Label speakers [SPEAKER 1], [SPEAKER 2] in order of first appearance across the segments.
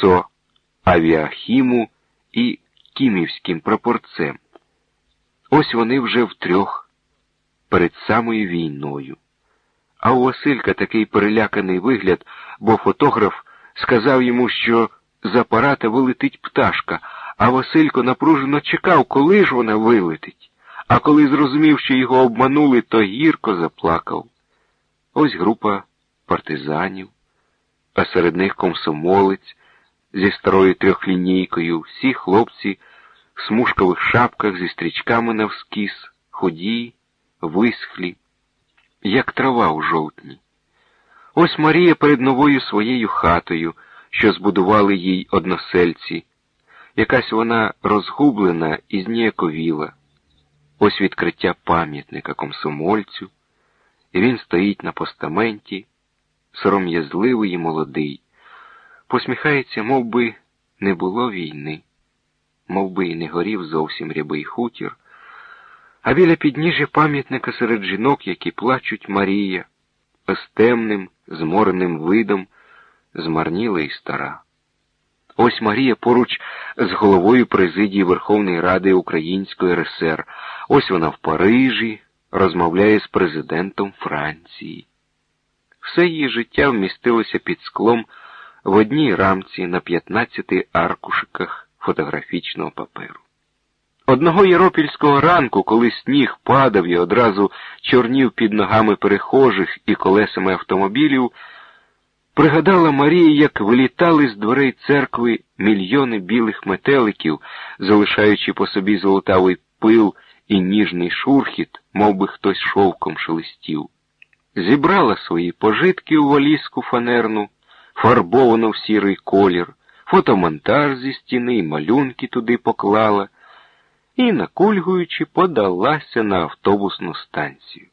[SPEAKER 1] Тарасо Авіахіму і Кімівським прапорцем. Ось вони вже втрьох перед самою війною. А у Василька такий переляканий вигляд, бо фотограф сказав йому, що з апарата вилетить пташка, а Василько напружено чекав, коли ж вона вилетить. А коли зрозумів, що його обманули, то гірко заплакав. Ось група партизанів, а серед них комсомолець зі старою трьохлінійкою, всі хлопці в смужкових шапках зі стрічками навскіз, худі, висхлі, як трава у жовтні. Ось Марія перед новою своєю хатою, що збудували їй односельці. Якась вона розгублена і зніяковіла. Ось відкриття пам'ятника комсомольцю, і він стоїть на постаменті, сором'язливий і молодий, посміхається, мов би, не було війни, мов би і не горів зовсім рябий хутір, а біля підніжжя пам'ятника серед жінок, які плачуть Марія, з темним, змореним видом, змарніла і стара. Ось Марія поруч з головою президії Верховної Ради Української РСР. Ось вона в Парижі розмовляє з президентом Франції. Все її життя вмістилося під склом в одній рамці на 15 аркушиках фотографічного паперу. Одного єропільського ранку, коли сніг падав і одразу чорнів під ногами перехожих і колесами автомобілів, пригадала Марія, як вилітали з дверей церкви мільйони білих метеликів, залишаючи по собі золотавий пил і ніжний шурхіт, мов би хтось шовком шелестів. Зібрала свої пожитки у валізку фанерну, фарбовану в сірий колір, фотомонтаж зі стіни і малюнки туди поклала і, накульгуючи, подалася на автобусну станцію.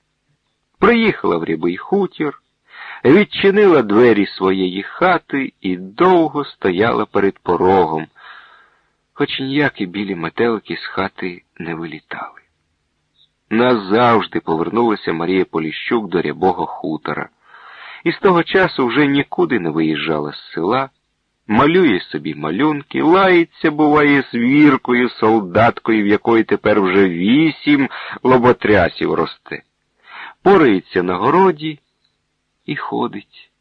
[SPEAKER 1] Приїхала в рябий хутір, відчинила двері своєї хати і довго стояла перед порогом, хоч ніякі білі метелики з хати не вилітали. Назавжди повернулася Марія Поліщук до рябого хутора, і з того часу вже нікуди не виїжджала з села, малює собі малюнки, лається, буває, з віркою, солдаткою, в якої тепер вже вісім лоботрясів росте, порається на городі і ходить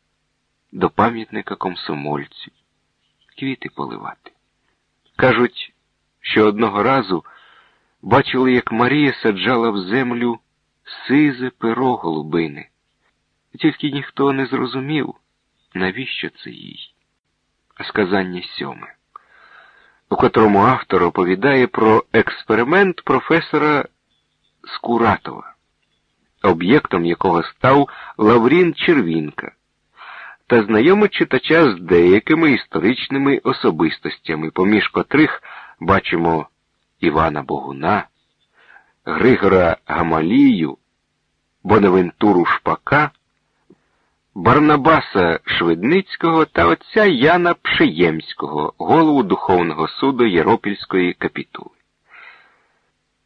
[SPEAKER 1] до пам'ятника комсомольцю, квіти поливати. Кажуть, що одного разу бачили, як Марія саджала в землю сизе перо голубини. Тільки ніхто не зрозумів, навіщо це їй. Сказання сьоме, у котрому автор оповідає про експеримент професора Скуратова, об'єктом якого став Лаврін Червінка, та знайомить читача з деякими історичними особистостями, поміж котрих бачимо Івана Богуна, Григора Гамалію, Бонавентуру Шпака. Барнабаса Швидницького та отця Яна Пшеємського, голову Духовного суду Єропільської капітули.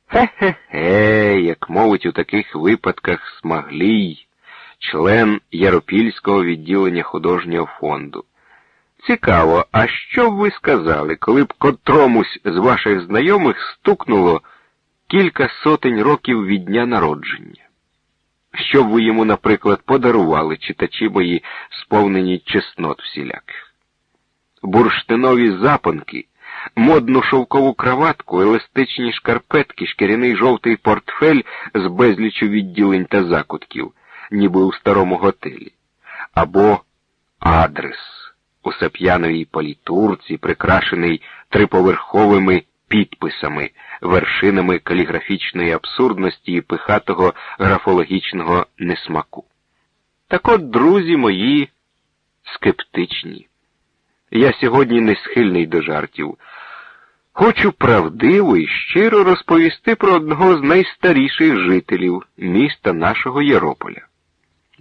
[SPEAKER 1] Хе-хе-хе, як мовить у таких випадках Смаглій, член Яропільського відділення художнього фонду. Цікаво, а що б ви сказали, коли б котромусь з ваших знайомих стукнуло кілька сотень років від дня народження? Що б ви йому, наприклад, подарували читачі мої, сповнені чеснот всіляких? Бурштинові запонки, модну шовкову краватку, еластичні шкарпетки, шкіряний жовтий портфель з безлічу відділень та закутків, ніби у старому готелі, або адрес у сап'яновій політурці, прикрашений триповерховими підписами, вершинами каліграфічної абсурдності і пихатого графологічного несмаку. Так от, друзі мої, скептичні. Я сьогодні не схильний до жартів. Хочу правдиво і щиро розповісти про одного з найстаріших жителів міста нашого Єрополя.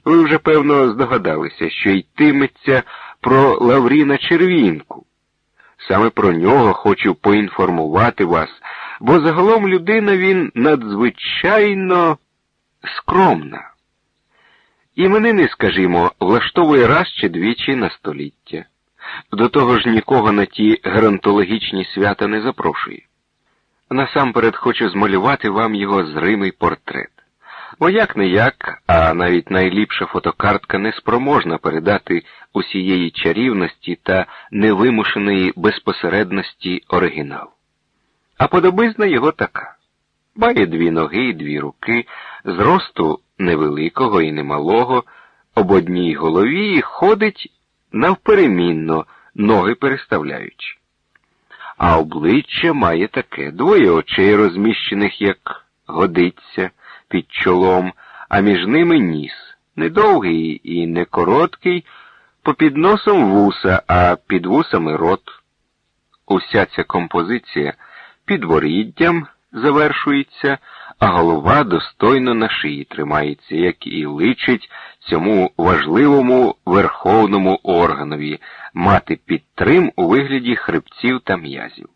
[SPEAKER 1] Ви вже, певно, здогадалися, що йтиметься про Лавріна Червінку. Саме про нього хочу поінформувати вас, бо загалом людина він надзвичайно скромна. Іменини, скажімо, влаштовує раз чи двічі на століття. До того ж нікого на ті геронтологічні свята не запрошує. Насамперед хочу змалювати вам його зримий портрет. Бо як не як, а навіть найліпша фотокартка не спроможна передати усієї чарівності та невимушеної безпосередності оригінал. А подобизна його така. Має дві ноги і дві руки, зросту невеликого і немалого, об одній голові ходить навперемінно, ноги переставляючи. А обличчя має таке двоє очей розміщених, як годиться, під чолом, а між ними ніс, не довгий і не короткий, попід носом вуса, а під вусами рот. Уся ця композиція підворіддям завершується, а голова достойно на шиї тримається, як і личить цьому важливому верховному органові мати підтрим у вигляді хребців та м'язів.